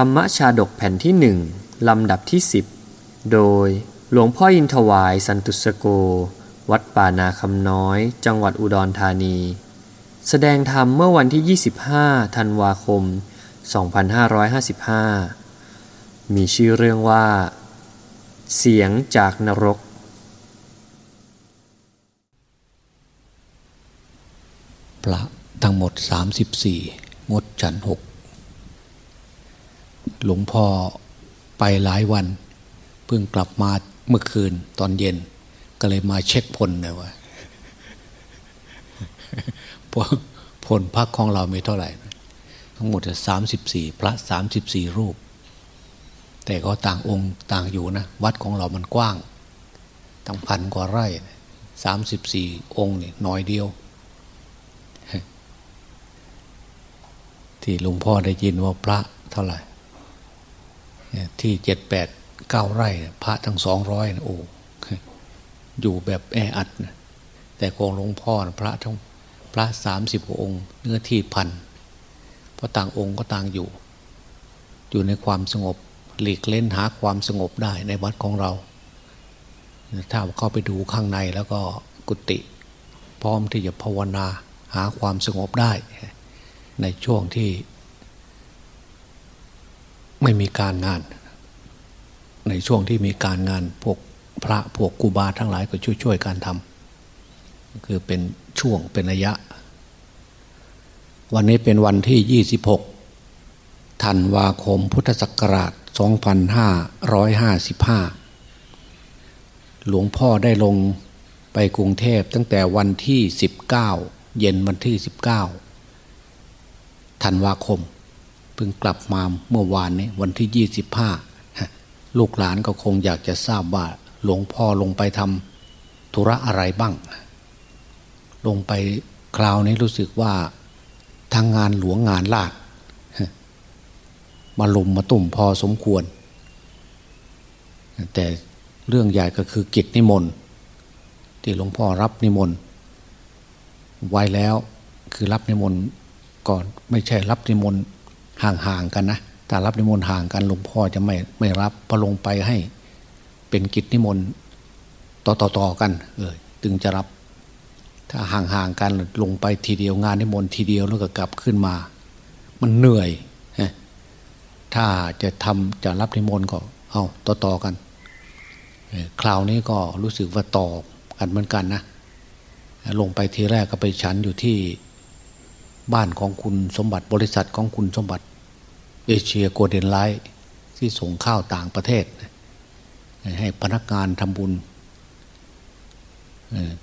ธรรมชาดกแผ่นที่หนึ่งลำดับที่สิบโดยหลวงพ่ออินทวายสันตุสโก วัดป่านาคำน้อย จังหวัดอุดรธานี แสดงธรรมเมื่อวันที่ 25 ธันวาคม 2555 มีชื่อเรื่องว่า เสียงจากนรก พระทั้งหมด 34 งดฉันหก หลวงพ่อไปหลายวัน เพิ่งกลับมาเมื่อคืนตอนเย็น ก็เลยมาเช็คพลเลยว่าพลพักของเราม่เท่าไหร่ ทั้งหมดจะสามสิบสี่พระสามสิบสี่รูป แต่ก็ต่างองค์ต่างอยู่นะ วัดของเรามันกว้างตั้งพันกว่าไร่สามสิบสี่องค์นี่น้อยเดียว ที่หลวงพ่อได้ยินว่าพระเท่าไหร่ ที่เจ็ดแปดเก้าไร่ พระทั้งสองร้อยโอ้อยู่แบบแออัดนะแต่ของหลวงพ่อพระทั้งพระสามสิบองค์ เนื้อที่พันเพราะต่างองค์ก็ต่างอยู่ อยู่ในความสงบหลีกเล่นหาความสงบได้ในวัดของเรา ถ้าเข้าไปดูข้างในแล้วก็กุฏิพร้อมที่จะภาวนาหาความสงบได้ ในช่วงที่ ไม่มีการงาน ในช่วงที่มีการงานพวกพระพวกกูบาทั้งหลายก็ช่วยๆการทำคือเป็นช่วงเป็นระยะ วันนี้เป็นวันที่ 26ธันวาคมพุทธศักราช 2555 หลวงพ่อได้ลงไปกรุงเทพตั้งแต่วันที่ 19 เย็นวันที่ 19ธันวาคม เพิ่งกลับมาเมื่อวานนี้วันที่25ลูกหลานก็คงอยากจะทราบว่าหลวงพ่อลงไปทำธุระอะไรบ้าง ลงไปคราวนี้รู้สึกว่าทางงานหลวงงานลาดมาลุมมาตุ่มพอสมควร แต่เรื่องใหญ่ก็คือกิจนิมนต์ที่หลวงพ่อรับนิมนต์ไว้แล้วคือรับนิมนต์ก่อนไม่ใช่รับนิมนต์ ห่างๆกันนะถ้ารับนิมนต์ห่างกันหลวงพ่อจะไม่ไม่รับพอลงไปให้เป็นกิจนิมนต์ต่อๆกัน เออจึงจะรับ ถ้าห่างๆกันลงไปทีเดียวงานนิมนต์ทีเดียวแล้วก็กลับขึ้นมา มันเหนื่อยถ้าจะทำจะรับนิมนต์ก็เอาต่อๆกันคราวนี้ก็รู้สึกว่าต่อกันเหมือนกันนะลงไปทีแรกก็ไปฉันอยู่ที่ บ้านของคุณสมบัติบริษัทของคุณสมบัติ เอเชียโกลเด้นไลท์ที่ส่งข้าวต่างประเทศ ให้พนักงานทำบุญ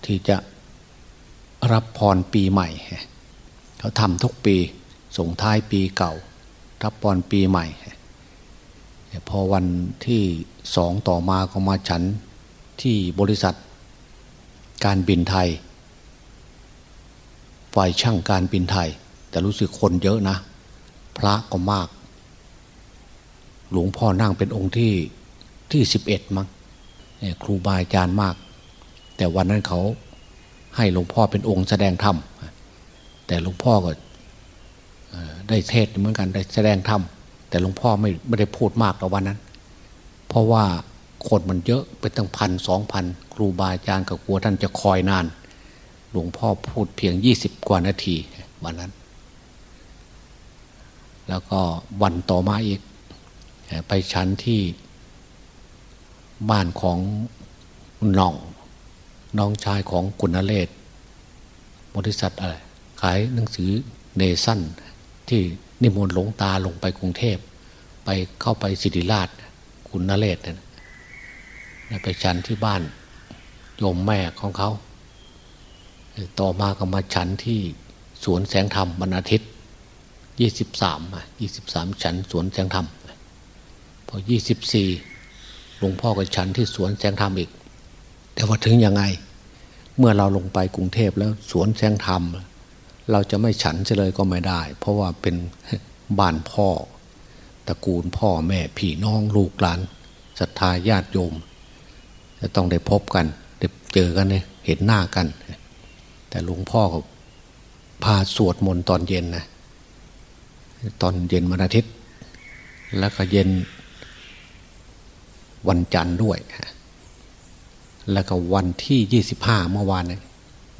ที่จะรับพรปีใหม่ เขาทำทุกปีส่งท้ายปีเก่า รับพรปีใหม่ พอวันที่สองต่อมาก็มาฉันที่บริษัทการบินไทย ฝ่ายช่างการบินไทย แต่รู้สึกคนเยอะนะ พระก็มาก หลวงพ่อนั่งเป็นองค์ที่ที่สิบเอ็ดมั้งครูบาอาจารย์มาก แต่วันนั้นเขาให้หลวงพ่อเป็นองค์แสดงธรรมแต่หลวงพ่อก็ได้เทศเหมือนกันได้แสดงธรรมแต่หลวงพ่อไม่ไม่ได้พูดมากในวันนั้น เพราะว่าคนมันเยอะเป็นตั้งพันสองพันครูบาอาจารย์กับกลัวท่านจะคอยนาน หลวงพ่อพูดเพียงยี่สิบกว่านาทีวันนั้น แล้วก็วันต่อมาอีก ไปชั้นที่บ้านของน้อง น้องชายของกุณเลศบริษัทอะไร ขายหนังสือเนสั้นที่นิมนต์หลวงตาลงไปกรุงเทพ ไปเข้าไปสิริราชกุณเลศนะไปชั้นที่บ้านโยมแม่ของเขา ต่อมาก็มาฉันที่สวนแสงธรรมวันอาทิตย์ยี่สิบสามยี่สิบสามฉันสวนแสงธรรมพอยี่สิบสี่หลวงพ่อก็ฉันที่สวนแสงธรรมอีก แต่ว่าถึงยังไง เมื่อเราลงไปกรุงเทพแล้วสวนแสงธรรม เราจะไม่ฉันเลยก็ไม่ได้ เพราะว่าเป็นบ้านพ่อตระกูลพ่อแม่พี่น้องลูกหลานศรัทธาญาติโยม จะต้องได้พบกันได้เจอกันเนี่ยเห็นหน้ากัน แต่หลวงพ่อก็พาสวดมนต์ตอนเย็นนะตอนเย็นวันอาทิตย์ แล้วก็เย็นวันจันทร์ด้วย แล้วก็วันที่ยี่สิบห้าเมื่อวาน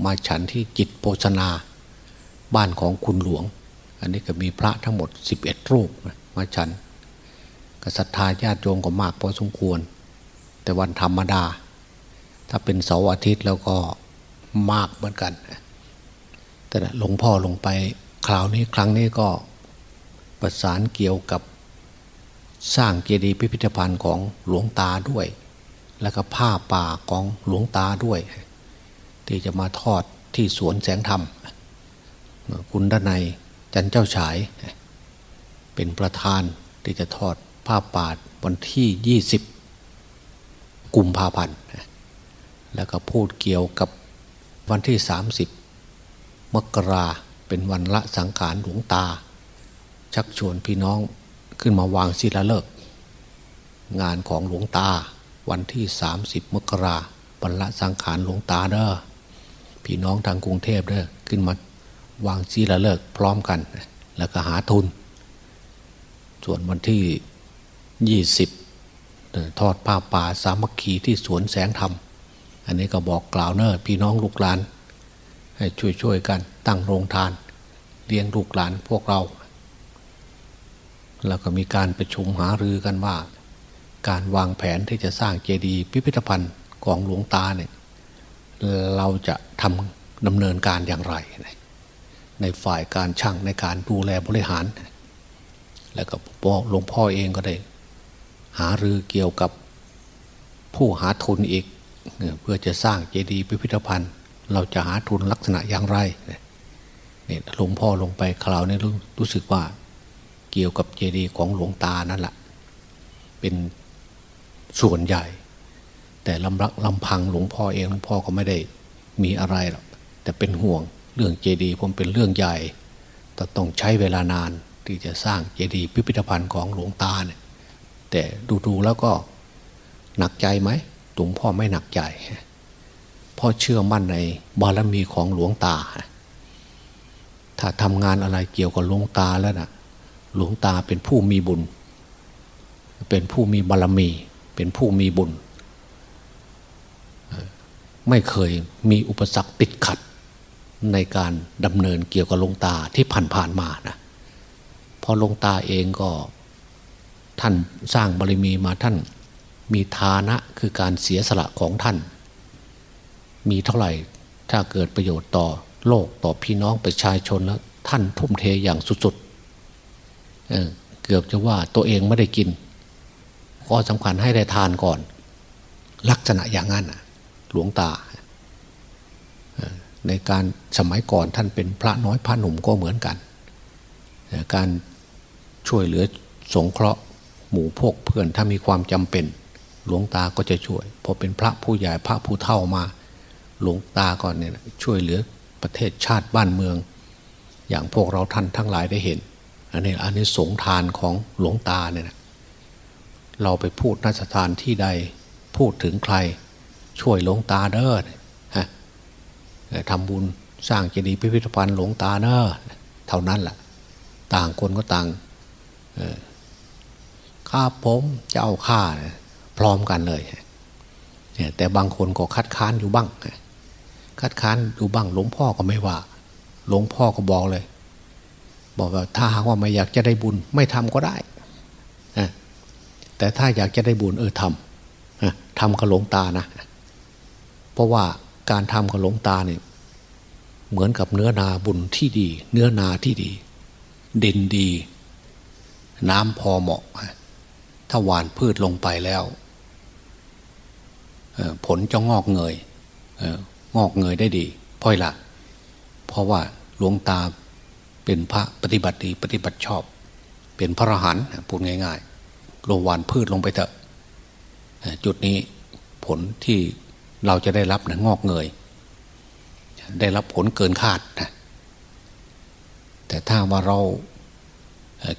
มาฉันที่จิตโภชนา บ้านของคุณหลวง อันนี้ก็มีพระทั้งหมดสิบเอ็ดรูปมาฉันก็ศรัทธาญาติโยมก็มากพอสมควร แต่วันธรรมดา ถ้าเป็นเสาร์อาทิตย์แล้วก็ มากเหมือนกัน แต่หลวงพ่อลงไปคราวนี้ครั้งนี้ก็ประสานเกี่ยวกับสร้างเจดีย์พิพิธภัณฑ์ของหลวงตาด้วย แล้วก็ผ้าป่าของหลวงตาด้วย ที่จะมาทอดที่สวนแสงธรรม คุณด้านัยจันเจ้าฉาย เป็นประธานที่จะทอดผ้าป่าวันที่ยี่สิบกุมภาพันธ์แล้วก็พูดเกี่ยวกับ วันที่สามสิบมกราเป็นวันละสังขารหลวงตา ชักชวนพี่น้องขึ้นมาวางศิลาฤกษ์งานของหลวงตา วันที่สามสิบมกราวันละสังขารหลวงตาเด้อพี่น้องทางกรุงเทพเด้อขึ้นมาวางศิลาฤกษ์พร้อมกัน แล้วก็หาทุน ส่วนวันที่ยี่สิบทอดผ้าป่าสามัคคีที่สวนแสงธรรม อันนี้ก็บอกกล่าวเนอพี่น้องลูกหลาน ให้ช่วยๆกันตั้งโรงทาน เลี้ยงลูกหลานพวกเรา แล้วก็มีการประชุมหารือกันว่า การวางแผนที่จะสร้างเจดีย์พิพิธภัณฑ์ของหลวงตาเนี่ยเราจะทำดำเนินการอย่างไร ในฝ่ายการช่างในการดูแลบริหาร แล้วก็หลวงพ่อเองก็ได้ หารือเกี่ยวกับผู้หาทุนอีก เพื่อจะสร้างเจดีย์พิพิธภัณฑ์ เราจะหาทุนลักษณะอย่างไรเนี่ยหลวงพ่อลงไปคราวนี้รู้สึกว่าเกี่ยวกับเจดีย์ของหลวงตานั่นแหละเป็นส่วนใหญ่ แต่ลำรักลำพังหลวงพ่อเองหลวงพ่อก็ไม่ได้มีอะไรหรอกแต่เป็นห่วงเรื่องเจดีย์ผมเป็นเรื่องใหญ่แต่ต้องใช้เวลานานที่จะสร้างเจดีย์พิพิธภัณฑ์ของหลวงตาเนี่ยแต่ดูๆแล้วก็หนักใจไหม หลวงพ่อไม่หนักใจพ่อเชื่อมั่นในบารมีของหลวงตา ถ้าทำงานอะไรเกี่ยวกับหลวงตาแล้วนะหลวงตาเป็นผู้มีบุญ เป็นผู้มีบารมี เป็นผู้มีบุญ ไม่เคยมีอุปสรรคติดขัดในการดำเนินเกี่ยวกับหลวงตาที่ผ่านๆมานะพอหลวงตาเองก็ท่านสร้างบารมีมาท่าน มีฐานะคือการเสียสละของท่าน มีเท่าไหร่ถ้าเกิดประโยชน์ต่อโลกต่อพี่น้องประชาชนแล้วท่านทุ่มเทอย่างสุดๆเเกือบจะว่าตัวเองไม่ได้กินข้อสำคัญให้ได้ทานก่อน ลักษณะอย่างนั้นหลวงตา ในการสมัยก่อนท่านเป็นพระน้อยพระหนุ่มก็เหมือนกัน การช่วยเหลือสงเคราะห์หมู่พวกเพื่อนถ้ามีความจำเป็น หลวงตาก็จะช่วยพอเป็นพระผู้ใหญ่พระผู้เฒ่ามา หลวงตาก่อนเนี่ยช่วยเหลือประเทศชาติบ้านเมือง อย่างพวกเราท่านทั้งหลายได้เห็น อันนี้อันนี้สงทานของหลวงตาเนี่ยเราไปพูดนัสถานที่ใดพูดถึงใคร ช่วยหลวงตาเด้อฮะทำบุญสร้างเจดีย์พิพิธภัณฑ์หลวงตาเด้อเท่านั้นแหละต่างคนก็ต่างข้าผมจะเอาข้า พร้อมกันเลยแต่บางคนก็คัดค้านอยู่บ้าง คัดค้านอยู่บ้างหลวงพ่อก็ไม่ว่า หลวงพ่อก็บอกเลย บอกว่าถ้าหากว่าไม่อยากจะได้บุญ ไม่ทำก็ได้แต่ถ้าอยากจะได้บุญเออทำทำกับหลวงตานะเพราะว่าการทำกับหลวงตาเนี่ยเหมือนกับเนื้อนาบุญที่ดี เนื้อนาที่ดีด่นดี น้ำพอเหมาะ ถ้าหวานพืชลงไปแล้ว ผลจะงอกเงยงอกเงยได้ดีพ่อยละเพราะว่าหลวงตาเป็นพระปฏิบัติดีปฏิบัติชอบ เป็นพระอรหันต์พูดง่ายๆลงหวานพืชลงไปเถอะจุดนี้ผลที่เราจะได้รับนะงอกเงย ได้รับผลเกินคาดนะแต่ถ้าว่าเรา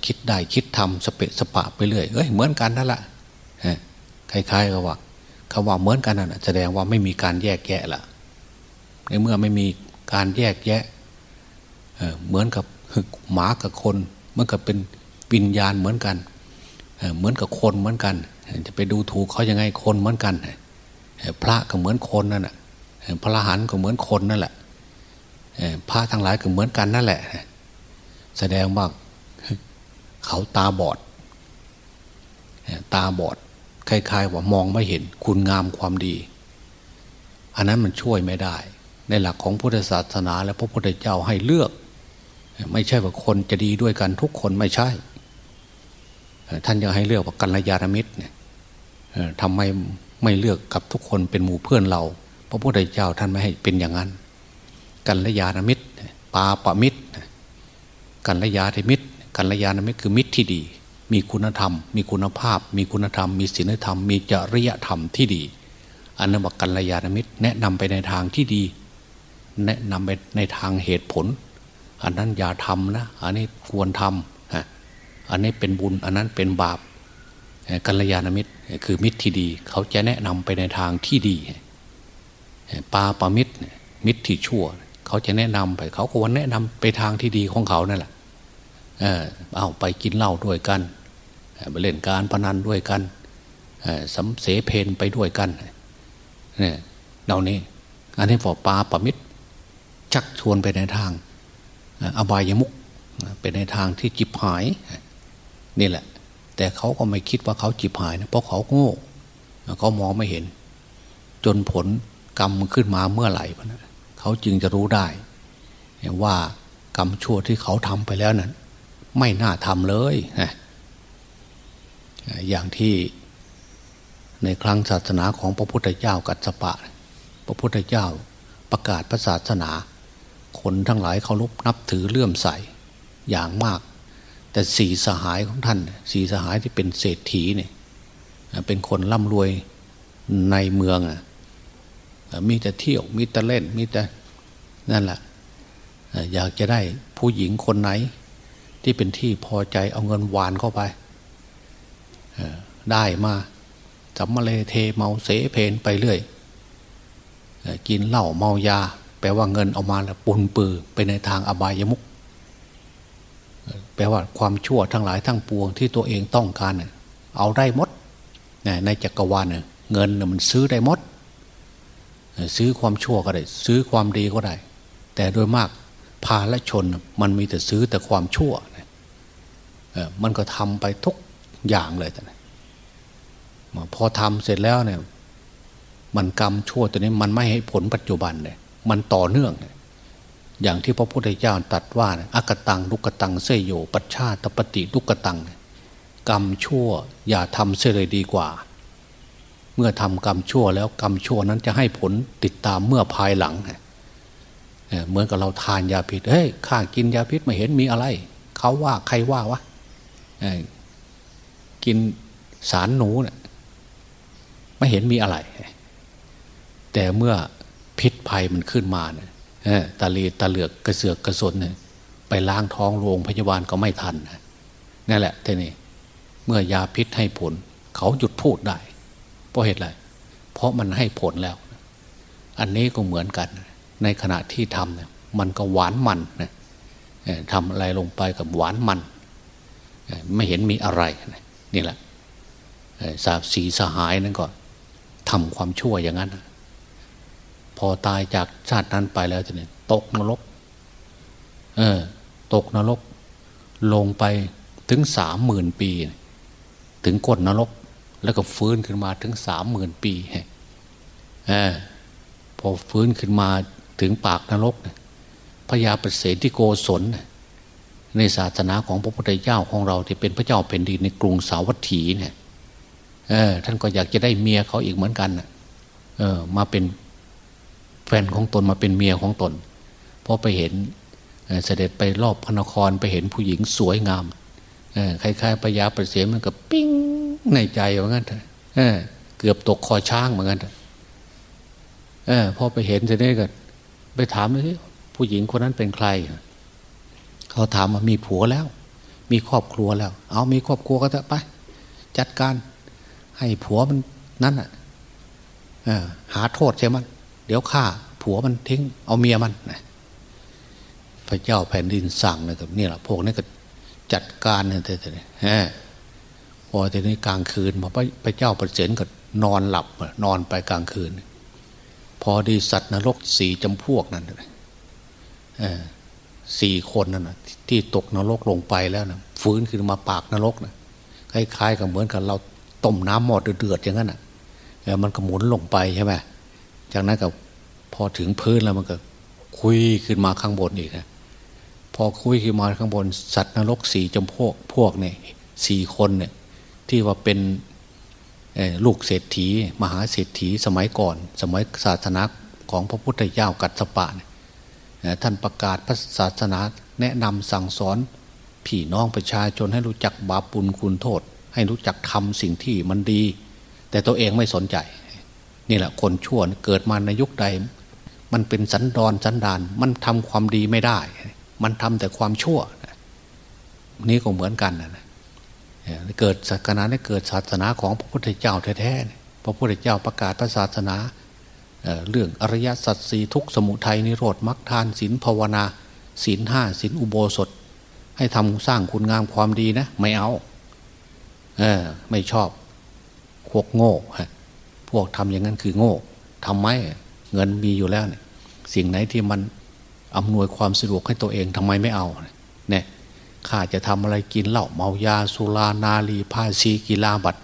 คิดได้คิดทำสเปะสปะไปเรื่อยเอ้ยเหมือนกันนั่นแหละคล้ายๆกับว่า คำว่าเหมือนกันนั่นแสดงว่าไม่มีการแยกแยะละในเมื่อไม่มีการแยกแยะเหมือนกับหมากับคนเหมือนกับเป็นวิญญาณเหมือนกันเหมือนกับคนเหมือนกัน จะไปดูถูกเขายังไงคนเหมือนกันพระก็เหมือนคนนั่นแหละพระหันก็เหมือนคนนั่นแหละพระทั้งหลายก็เหมือนกันนั่นแหละ แสดงว่าเขาตาบอด ตาบอด คล้ายๆว่ามองไม่เห็นคุณงามความดี อันนั้นมันช่วยไม่ได้ ในหลักของพุทธศาสนาและพระพุทธเจ้าให้เลือก ไม่ใช่ว่าคนจะดีด้วยกันทุกคนไม่ใช่ ท่านยังให้เลือกว่ากัลยาณมิตรเนี่ยทำไมไม่เลือกกับทุกคนเป็นหมู่เพื่อนเรา พระพุทธเจ้าท่านไม่ให้เป็นอย่างนั้น กัลยาณมิตรปาปมิตรกัลยาณมิตรกัลยาณมิตรคือมิตรที่ดี มีคุณธรรม มีคุณภาพ มีคุณธรรม มีศีลธรรม มีจริยธรรมที่ดี อันนั้นบอกกัลยาณมิตร แนะนำไปในทางที่ดี แนะนำไปในทางเหตุผล อันนั้นอย่าทำนะ อันนี้ควรทำอันนี้เป็นบุญ อันนั้นเป็นบาปกัลยาณมิตรคือมิตรที่ดี เขาจะแนะนำไปในทางที่ดีปาปามิตรมิตรที่ชั่ว เขาจะแนะนำไป เขาก็วันแนะนำไปทางที่ดีของเขานั่นแหละ เออเอาไปกินเหล้าด้วยกันไปเล่นการพนันด้วยกันสำเสเพนไปด้วยกันเนี่ยเหล่านี้ อันนี้ฝอปาปมิตร ชักชวนไปในทางอบายมุกเป็นในทางที่จิบหายนี่แหละ แต่เขาก็ไม่คิดว่าเขาจิบหายนะเพราะเขาโง่เขามองไม่เห็น จนผลกรรมขึ้นมาเมื่อไหร่เขาจึงจะรู้ได้ ว่ากรรมชั่วที่เขาทำไปแล้วนั้น ไม่น่าทำเลยนะอย่างที่ในครั้งศาสนาของพระพุทธเจ้ากัสปะ พระพุทธเจ้าประกาศพระศาสนา คนทั้งหลายเคารพนับถือเลื่อมใสอย่างมาก แต่สี่สหายของท่านสี่สหายที่เป็นเศรษฐีเนี่ยเป็นคนร่ำรวยในเมืองมีแต่เที่ยวมีแต่เล่นมีแต่นั่นแหละอยากจะได้ผู้หญิงคนไหน ที่เป็นที่พอใจเอาเงินหวานเข้าไปได้มาจับมาเลเทเมาเสเพนไปเรื่อยกินเหล้าเมายา แปลว่าเงินเอามาแล้วปุนปือไปในทางอบายมุกแปลว่าความชั่วทั้งหลายทั้งปวงที่ตัวเองต้องการ เอาได้หมดในจักรวาลเงินมันซื้อได้หมด ซื้อความชั่วก็ได้ ซื้อความดีก็ได้ แต่โดยมากพาและชนมันมีแต่ซื้อแต่ความชั่ว มันก็ทำไปทุกอย่างเลยแต่พอทำเสร็จแล้วเนี่ย มันกรรมชั่วตัวนี้มันไม่ให้ผลปัจจุบันเลยมันต่อเนื่องเอย่างที่พระพุทธเจ้าตรัสว่าอากตังลุกตังเสยโยปัชชาตปฏิลุกตัง กรรมชั่วอย่าทำเสียเลยดีกว่า เมื่อทำกรรมชั่วแล้วกรรมชั่วนั้นจะให้ผลติดตามเมื่อภายหลังเหมือนกับเราทานยาพิษเฮ้ยข้ากินยาพิษไม่เห็นมีอะไร เขาว่าใครว่าวะ กินสารหนูเนะี่ยไม่เห็นมีอะไร แต่เมื่อพิษภัยมันขึ้นมาเนี่ยตาลีตาเหลือกกระเสือกกระสนเนี่ยไปล้างท้องโรงพยาบาลก็ไม่ทันนั่นแหละทีนี้เมื่อยาพิษให้ผล เขาหยุดพูดได้ เพราะเหตุอะไร เพราะมันให้ผลแล้ว อันนี้ก็เหมือนกัน ในขณะที่ทำเนี่ยมันก็หวานมันนะทำอะไรลงไปกับหวานมัน ไม่เห็นมีอะไรนี่แหละสาบสีสหายนั่นก็ทำความชั่วอย่างนั้น พอตายจากชาตินั้นไปแล้วจะเนี่ยตกนรก เออ ตกนรก ลงไปถึงสามหมื่นปี ถึงก้นรก แล้วก็ฟื้นขึ้นมาถึงสามหมื่นปีเออพอฟื้นขึ้นมาถึงปากนรกพญาปเสนที่โกศล ในศาสนาของพระพุทธเจ้าของเราที่เป็นพระเจ้าแผ่นดินในกรุงสาวัตถีเนี่ยเออท่านก็อยากจะได้เมียเขาอีกเหมือนกันเออ มาเป็นแฟนของตนมาเป็นเมียของตน เพราะไปเห็นเสด็จไปรอบพระนครไปเห็นผู้หญิงสวยงามคล้ายๆปยาประเสียมันกับปิ้งในใจเหมือนกันเเกือบตกคอช้างเหมือนกันเออพอไปเห็นเสด็จก็ไปถามเลยผู้หญิงคนนั้นเป็นใคร เขาถามว่ามีผัวแล้ว มีครอบครัวแล้ว เอามีครอบครัวก็เถอะไป จัดการให้ผัวมันนั่นอะหาโทษใช่ไหมเดี๋ยวฆ่าผัวมันทิ้ง เอาเมียมันนะพระเจ้าแผ่นดินสั่งนะครับนี่แหละพวกนี้ก็จัดการเนี่ยแต่แต่ฮะพอทีนี้กลางคืนมาพระเจ้าประเสริฐก็นอนหลับนอนไปกลางคืน พอดีสัตว์นรกสี่จำพวกนั้น สี่คนนั่นนะที่ตกนรกลงไปแล้วนะฟื้นขึ้นมาปากนรกนะคล้ายๆกับเหมือนกับเราต้มน้ำหมอดเดือดอย่างนั้นอะมันก็หมุนลงไปใช่ไหมจากนั้นก็พอถึงพื้นแล้วมันก็คุยขึ้นมาข้างบนอีกนะพอคุยขึ้นมาข้างบน สัตว์นรกสี่จำพวกพวกเนี่ยสี่คนเนี่ยที่ว่าเป็นลูกเศรษฐี มหาเศรษฐีสมัยก่อน สมัยศาสนาของพระพุทธเจ้ากัสปะ ท่านประกาศพระศาสนาแนะนำสั่งสอนพี่น้องประชาชนให้รู้จักบาปปุลคุณโทษ ให้รู้จักทำสิ่งที่มันดี แต่ตัวเองไม่สนใจ นี่แหละคนชั่วเกิดมาในยุคใด มันเป็นสันดอนสันดาน มันทำความดีไม่ได้ มันทำแต่ความชั่ว นี่ก็เหมือนกันนะเกิดศาสนาเนี่ยเกิดศาสนาของพระพุทธเจ้าแท้ๆพระพุทธเจ้าประกาศพระศาสนา เรื่องอริยสัจสีทุกสมุทัยนิโรธมรรคทานศีลภาวนาศีลห้าศีลอุโบสถ ให้ทำสร้างคุณงามความดีนะ ไม่เอาเออไม่ชอบพวกโง่ฮะพวกทำอย่างนั้นคือโง่ทำไมเงินมีอยู่แล้วเนี่ยสิ่งไหนที่มันอำนวยความสะดวกให้ตัวเองทำไมไม่เอาเนี่ยข้าจะทำอะไรกินเหล้าเมายาสุรานาลีพาชีกีฬาบัตร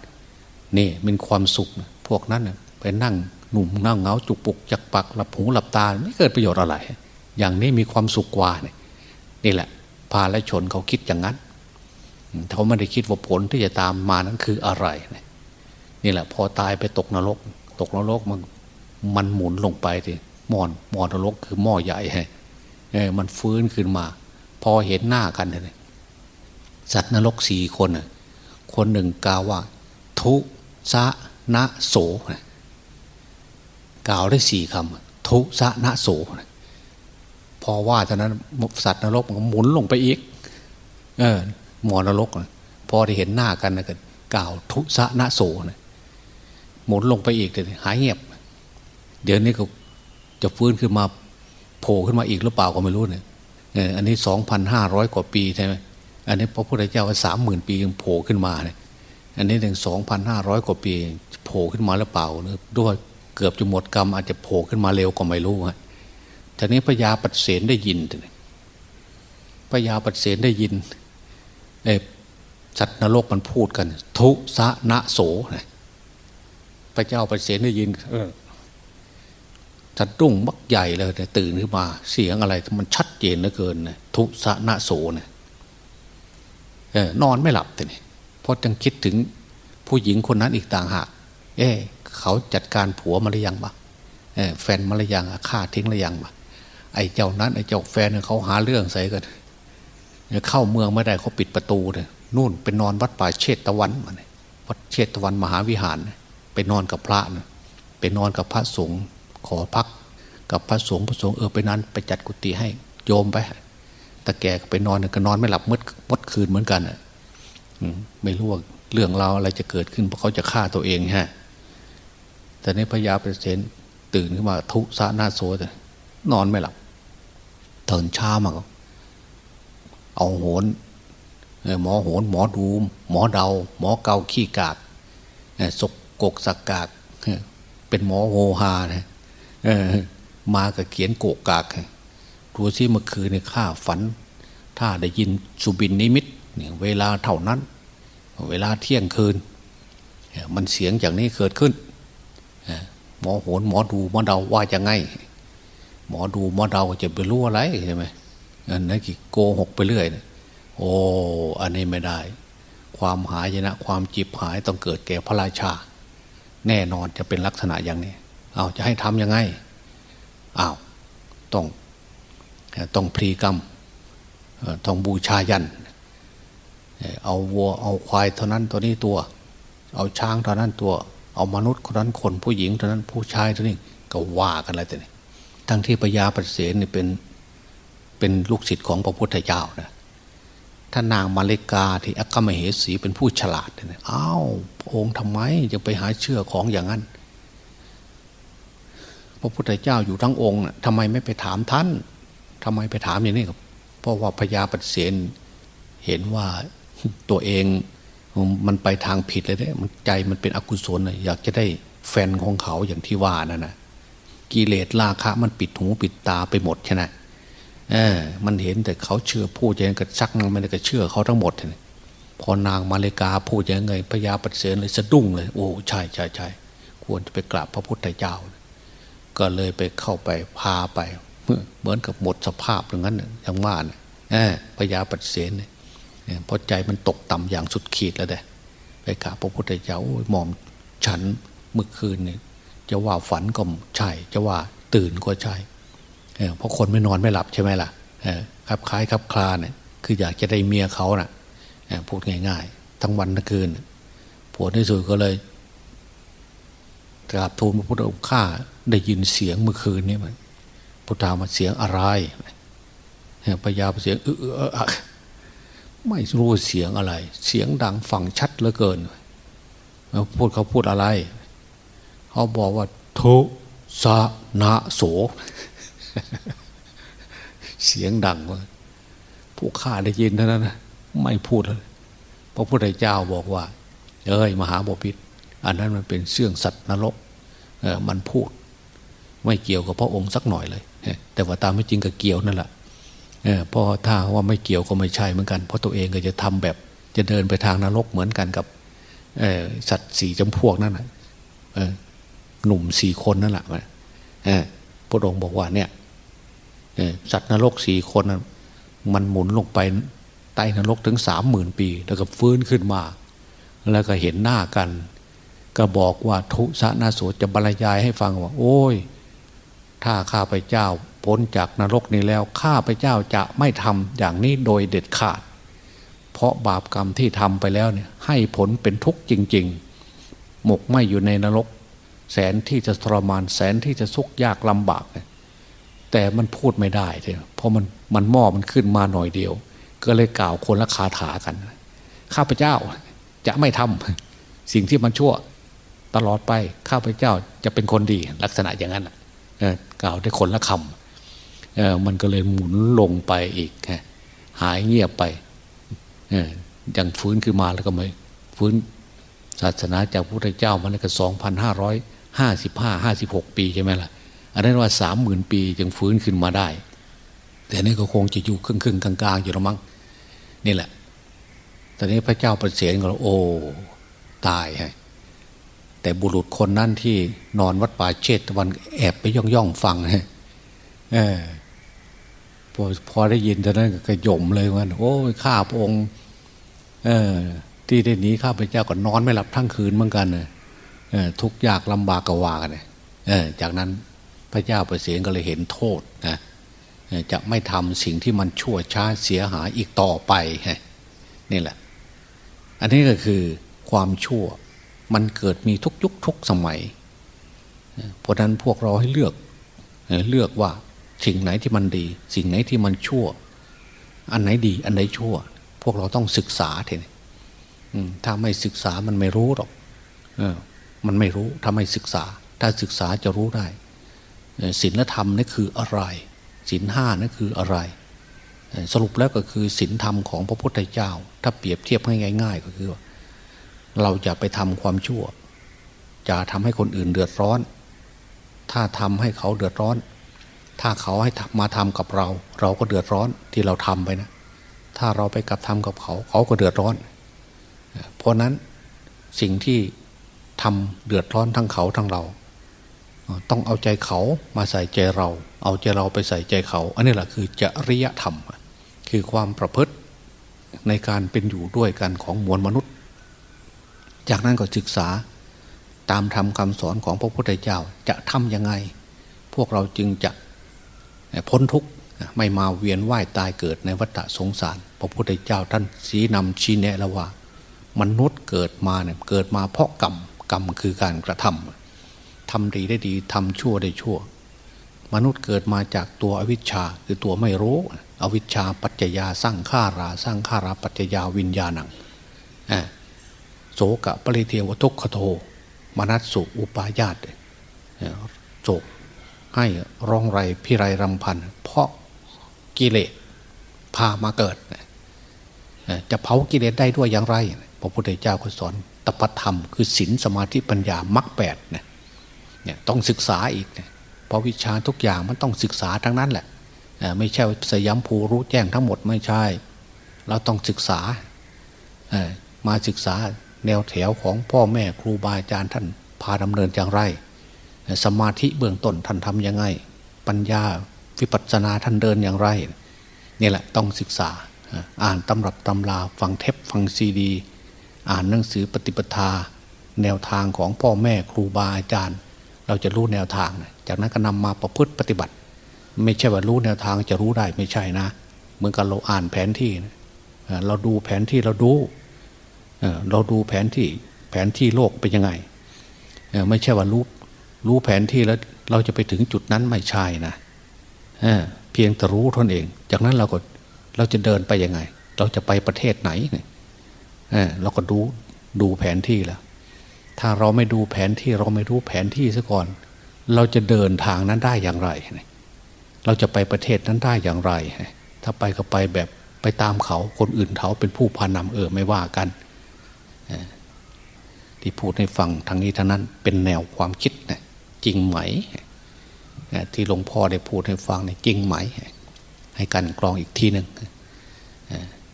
นี่เป็นความสุขพวกนั้น ไปนั่งหนุ่มนั่งเงาจุกปุกจักปักหลับหูหลับตาไม่เกิดประโยชน์อะไร อย่างนี้มีความสุขกว่านี่นี่แหละ พาและชนเขาคิดอย่างนั้นเขาไม่ได้คิดว่าผลที่จะตามมานั้นคืออะไรนี่แหละ พอตายไปตกนรก ตกนรกมันมันหมุนลงไปทีมอนมอนนรกคือหม้อใหญ่ไงมันฟื้นขึ้นมา พอเห็นหน้ากันเลยสัตว์นรกสี่คนคนหนึ่งกล่าวว่า ทุสะนะโส กล่าวได้สี่คำทุสะนะโสพอว่าเท่านั้นสัตว์นรกมันหมุนลงไปอีก เออ หมอนรกพอได้เห็นหน้ากันนะกันกล่าวทุสะนะโสนะหมุนลงไปอีกเลยหายเงียบ เดี๋ยวนี้ก็จะฟื้นขึ้นมาโผล่ขึ้นมาอีกหรือเปล่าก็ไม่รู้เนี่ยอันนี้สองพันห้าร้อยกว่าปีใช่ไหมอันนี้พระพุทธเจ้าว่าสามหมื่นปียังโผล่ขึ้นมาเนี่ยอันนี้ถึงสองพันห้าร้อยกว่าปีโผล่ขึ้นมาหรือเปล่าด้วย กือบจะหมดกรรมอาจจะโผล่ขึ้นมาเร็วก็ไม่รู้ฮะทีนี้พญาปัดเสนได้ยินพญาปัดเสนได้ยินเอสัตว์นรกมันพูดกัน ทุสะนะโสนะพระเจ้าปัดเสนได้ยินเออสัตรุ่งมักใหญ่เลยตื่นขึ้นมา เสียงอะไร มันชัดเจนเหลือเกินนะทุสะนะโสเนะนอนไม่หลับแต่นี่เพราะยังคิดถึงผู้หญิงคนนั้นอีกต่างหาก เอ๊ เขาจัดการผัวมาหรือยังบะแฟนมาหรือยังฆ่าทิ้งหรือยังบะไอ้เจ้านั้นไอ้เจ้าแฟนเขาหาเรื่องใส่กันเข้าเมืองไม่ได้เขาปิดประตูเนี่ยนู่นเป็นนอนวัดป่าเชตตะวันมาเนี่ยวัดเชตตะวันมหาวิหารไปนอนกับพระเนี่ยไปนอนกับพระสงฆ์ขอพัก กับพระสงฆ์พระสงฆ์เออไปนั้น ไปจัดกุฏิให้โยมไปตาแก่ไปนอนก็นอนไม่หลับมืดมดคืนเหมือนกันอะไม่รู้ว่าเรื่องราวอะไรจะเกิดขึ้นเพราะเขาจะฆ่าตัวเองฮะ แต่ในพญาเปรตตื่นขึ้นมาทุสะหน้าโซแต่นอนไม่หลับตื่นเช้ามาเอาโหนหมอโหนหมอดูหมอเดา หมอเกาขี้กากสกกกสักกาก เป็นหมอโฮฮานะมากับเขียนโกกกากดูซิเมื่อคืนในข้าฝัน ถ้าได้ยินสุบินนิมิตเวลาเท่านั้น เวลาเที่ยงคืน มันเสียงอย่างนี้เกิดขึ้น หมอโหนหมอดูหมอเดาว่าจะไง หมอดูหมอเดาจะไปรู้อะไรใช่ไหมอันนั้นกี่โกหกไปเรื่อยนะโอ้อันนี้ไม่ได้ ความหายนะ ความจิบหายต้องเกิดแก่พระราชา แน่นอนจะเป็นลักษณะอย่างนี้ เอาจะให้ทำยังไงอ้าวต้องต้องพรีกรรมต้องบูชายัน เอาวัวเอาควายเท่านั้นตัวนี้ตัว เอาช้างเท่านั้นตัว เอามนุษย์คนนั้นคนผู้หญิงเท่านั้นผู้ชายเท่านี้ก็ว่ากันอะไรแต่นี่ทั้งที่พญาปเสนนี่เป็นเป็นลูกศิษย์ของพระพุทธเจ้านะถ้านางมาเลกาที่อัคคมเหสีเป็นผู้ฉลาดเนี่ยอ้าวพระองค์ทำไมจะไปหาเชื่อของอย่างนั้น พระพุทธเจ้าอยู่ทั้งองค์ทำไมไม่ไปถามท่านทำไมไปถามอย่างนี้ครับเพราะว่าพญาปเสนเห็นว่าตัวเอง มันไปทางผิดเลยเนี่ยมันใจมันเป็นอกุศลเลยอยากจะได้แฟนของเขาอย่างที่ว่านั่นนะกิเลสราคะ มันปิดหูปิดตาไปหมดใช่ไหมเออ มันเห็นแต่เขาเชื่อพูดอย่างกระชักนางมันก็เชื่อเขาทั้งหมดเลยพอนางมาเลกาพูดอย่างไงพญาปเสนเลยสะดุ้งเลย โอ้ใช่ใช่ใช่ควรจะไปกราบพระพุทธเจ้า ก็เลยไปเข้าไปพาไปเหมือนกับหมดสภาพอย่างนั้นอย่างว่านะพญาปเสนเนี่ย เพราะใจมันตกต่ำอย่างสุดขีดแล้วเด้ไปกราบพระพุทธเจ้าโอ้ยมอมฉันเมื่อคืนเนี่ยจะว่าฝันก็ใช่ จะว่าตื่นก็ใช่เพราะคนไม่นอนไม่หลับใช่ไหมล่ะครับคล้ายครับคลาเนี่ยคืออยากจะได้เมียเขานะ่ะพูดง่าย ๆ ทั้งวันทั้งคืนผัวที่สุดก็เลยกราบทูลพระพุทธองค์ข้าได้ยินเสียงเมื่อคืนนี้มันพุทธามาเสียงอะไรพญาเสียงเออ ไม่รู้เสียงอะไร เสียงดังฟังชัดเหลือเกินพูดเขาพูดอะไร เขาบอกว่าทุสานาโส เสียงดังว่าผู้ข้าได้ยินเท่านั้นนะไม่พูดเลยพระพุทธเจ้าบอกว่า เอ้ย มหาบพิษอันนั้นมันเป็นเสื่องสัตว์นรกเออมันพูด ไม่เกี่ยวกับพระองค์สักหน่อยเลย แต่ว่าตามไม่จริงก็เกี่ยวนั่นแหละ เออพอถ้าว่าไม่เกี่ยวก็ไม่ใช่เหมือนกัน เพราะตัวเองก็จะทำแบบจะเดินไปทางนรกเหมือนกันกับสัตว์สี่จำพวกนั่นแหละหนุ่มสี่คนนั่นแหละพระองค์บอกว่าเนี่ยสัตว์นรกสี่คนมันหมุนลงไปใต้นรกถึงสามหมื่นปี แล้วก็ฟื้นขึ้นมา แล้วก็เห็นหน้ากัน ก็บอกว่าทุสนาโสจะบรรยายให้ฟังว่า โอ้ย ถ้าข้าพเจ้า พ้นจากนรกนี้แล้วข้าพเจ้าจะไม่ทำอย่างนี้โดยเด็ดขาด เพราะบาปกรรมที่ทำไปแล้วเนี่ยให้ผลเป็นทุกข์จริง ๆ หมกไม่อยู่ในนรก แสนที่จะทรมานแสนที่จะทุกข์ยากลำบากแต่มันพูดไม่ได้เลยเพราะมันมันหม้อมันขึ้นมาหน่อยเดียว ก็เลยกล่าวคนละคาถากัน ข้าพเจ้าจะไม่ทำสิ่งที่มันชั่วตลอดไปข้าพเจ้าจะเป็นคนดีลักษณะอย่างนั้นกล่าวด้วยคนละคำ มันก็เลยหมุนลงไปอีกหายเงียบไปยังฟื้นขึ้นมาแล้วก็ไม่ฟื้นศาสนาจากพระพุทธเจ้ามันก็สองพันห้าร้อยห้าสิบห้าห้าสิบหกปีใช่ไหมล่ะ อันนั้นว่าสามหมื่นปีจึงฟื้นขึ้นมาได้ แต่นี่ก็คงจะอยู่ครึ่งครึ่งกลางๆอยู่ล้วมั้งนี่แหละ ตอนนี้พระเจ้าประเสริฐก็โอ้ตายฮะแต่บุรุษคนนั่นที่นอนวัดป่าเชตวันแอบไปย่องย่องฟังฮะเออ อพอได้ยินตอนนั้นก็ย่มเลยว่าโอ้ข้าพระองค์เออที่ได้หนีข้าพเจ้าก็นอนไม่หลับทั้งคืนเหมือนกันเนยทุกยากลำบากกว่ากันเนี่ยจากนั้นพระเจ้าประเสริฐก็เลยเห็นโทษนะจะไม่ทำสิ่งที่มันชั่วช้าเสียหายอีกต่อไปนี่แหละ อันนี้ก็คือความชั่วมันเกิดมีทุกยุคทุกสมัย เพราะนั้นพวกเราให้เลือกเลือกว่า สิ่งไหนที่มันดี สิ่งไหนที่มันชั่ว อันไหนดี อันไหนชั่ว พวกเราต้องศึกษาทีนี้ถ้าไม่ศึกษามันไม่รู้หรอกเออมันไม่รู้ถ้าไม่ศึกษา ถ้าศึกษาจะรู้ได้ศีลธรรมนี่คืออะไรศีลห้านั่คืออะไร สรุปแล้วก็คือศีลธรรมของพระพุทธเจ้า ถ้าเปรียบเทียบให้ง่าย ๆ ก็คือ เราจะไปทำความชั่วจะทำให้คนอื่นเดือดร้อน ถ้าทำให้เขาเดือดร้อน ถ้าเขาให้มาทำกับเรา เราก็เดือดร้อนที่เราทำไปนะ ถ้าเราไปกับทำกับเขา เขาก็เดือดร้อน เพราะนั้นสิ่งที่ทำเดือดร้อนทั้งเขาทั้งเรา ต้องเอาใจเขามาใส่ใจเรา เอาใจเราไปใส่ใจเขา อันนี้แหละคือจริยธรรม คือความประพฤติในการเป็นอยู่ด้วยกันของมวลมนุษย์ จากนั้นก็ศึกษาตามธรรมคำสอนของพระพุทธเจ้าจะทำยังไง พวกเราจึงจะ พ้นทุกข์ไม่มาเวียนว่ายตายเกิดในวัฏสงสาร พระพุทธเจ้าท่านชี้นำชี้แนะแล้วว่า มนุษย์เกิดมาเนี่ยเกิดมาเพราะกรรมกรรมคือการกระทำทำดีได้ดีทำชั่วได้ชั่ว มนุษย์เกิดมาจากตัวอวิชชาคือตัวไม่รู้ อวิชชาปัจจยาสร้างข้าราสร้างข้าราปัจจยาวิญญาณังโสกะปริเทวทุกขโทมนัสสุอุปายาตโศก ให้ร้องไรพิไรรำพัน เพราะกิเลสพามาเกิด จะเผากิเลสได้ด้วยอย่างไร พระพุทธเจ้าก็สอนตปธรรม คือศีลสมาธิปัญญามรรคแปดเนี่ยเนี่ยต้องศึกษาอีกเนี่ยเพราะวิชาทุกอย่างมันต้องศึกษาทั้งนั้นแหละไม่ใช่สยามภูรู้แจ้งทั้งหมดไม่ใช่ เราต้องศึกษามาศึกษาแนวแถวของพ่อแม่ครูบาอาจารย์ท่านพาดำเนินอย่างไร สมาธิเบื้องต้นท่านทำยังไง ปัญญาวิปัสสนาท่านเดินอย่างไรนี่แหละต้องศึกษาอ่านตำรับตำราฟังเทปฟังซีดี อ่านหนังสือปฏิปทา แนวทางของพ่อแม่ครูบาอาจารย์ เราจะรู้แนวทาง จากนั้นก็นำมาประพฤติปฏิบัติ ไม่ใช่ว่ารู้แนวทางจะรู้ได้ไม่ใช่นะ เหมือนกับเราอ่านแผนที่ เราดูแผนที่เราดูเราดูแผนที่แผนที่โลกเป็นยังไง ไม่ใช่ว่ารู้ รู้แผนที่แล้วเราจะไปถึงจุดนั้นไม่ใช่นะเพียงแต่รู้ทนเอง จากนั้นเราก็เราจะเดินไปยังไง เราจะไปประเทศไหนเนี่ยเราก็ดูดูแผนที่แล้วถ้าเราไม่ดูแผนที่เราไม่รู้แผนที่ซะก่อน เราจะเดินทางนั้นได้อย่างไร เราจะไปประเทศนั้นได้อย่างไร ถ้าไปก็ไปแบบไปตามเขาคนอื่นเขาเป็นผู้พานำเออไม่ว่ากันที่พูดให้ฟังทางนี้ทางนั้นเป็นแนวความคิดนะ จริงไหมที่หลวงพ่อได้พูดให้ฟังเนี่ยจริงไหม ให้กันกรองอีกทีหนึ่ง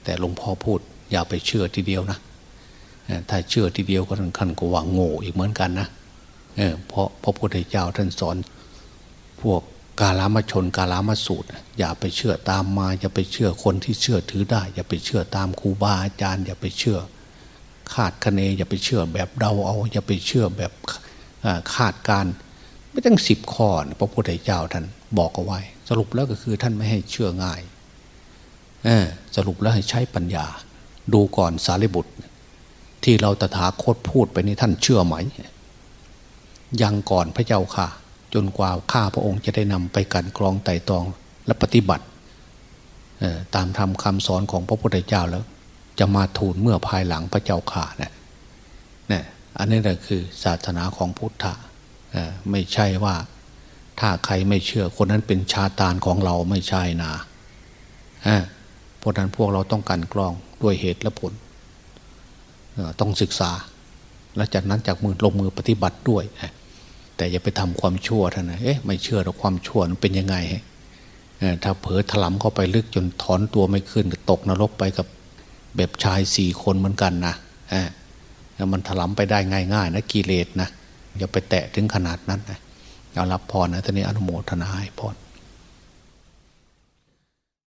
แต่หลวงพ่อพูดอย่าไปเชื่อทีเดียวนะถ้าเชื่อทีเดียวก็ท่านขันก็ว่าโง่อีกเหมือนกันนะเพราะพระพุทธเจ้าท่านสอนพวกกาลามชนกาลามสูตร อย่าไปเชื่อตามมา อย่าไปเชื่อคนที่เชื่อถือได้ อย่าไปเชื่อตามครูบาอาจารย์ อย่าไปเชื่อคาดคะเน อย่าไปเชื่อแบบเดาเอา อย่าไปเชื่อแบบคาดการ ไม่ตั้งสิบข้อพระพุทธเจ้าท่านบอกเอาไว้ สรุปแล้วก็คือท่านไม่ให้เชื่อง่ายสรุปแล้วให้ใช้ปัญญา ดูก่อนสารีบุตร ที่เราตถาคตพูดไปนี่ท่านเชื่อไหม ยังก่อนพระเจ้าค่ะ จนกว่าข้าพระองค์จะได้นำไปกันกรองไต่ตองและปฏิบัติตามธรรมคำสอนของพระพุทธเจ้าแล้ว จะมาทูลเมื่อภายหลังพระเจ้าข่าเนี่ยนี่อันนี้แหละคือศาสนาของพุทธะ ไม่ใช่ว่าถ้าใครไม่เชื่อคนนั้นเป็นชาตานของเราไม่ใช่นะเพราะนั้นพวกเราต้องการกรองด้วยเหตุและผล ต้องศึกษา และจากนั้นจากมือลงมือปฏิบัติด้วย แต่อย่าไปทำความชั่วท่านนะเอ๊ะไม่เชื่อหรอกความชั่วเป็นยังไงถ้าเผลอถลำเข้าไปลึกจนถอนตัวไม่ขึ้นตกนรกไปกับแบบชายสี่คนเหมือนกันนะมันถลำไปได้ง่ายๆนะกิเลสนะ อย่าไปแตะถึงขนาดนั้นนะเอารับพรนะท่านนี้อนุโมทนาให้พร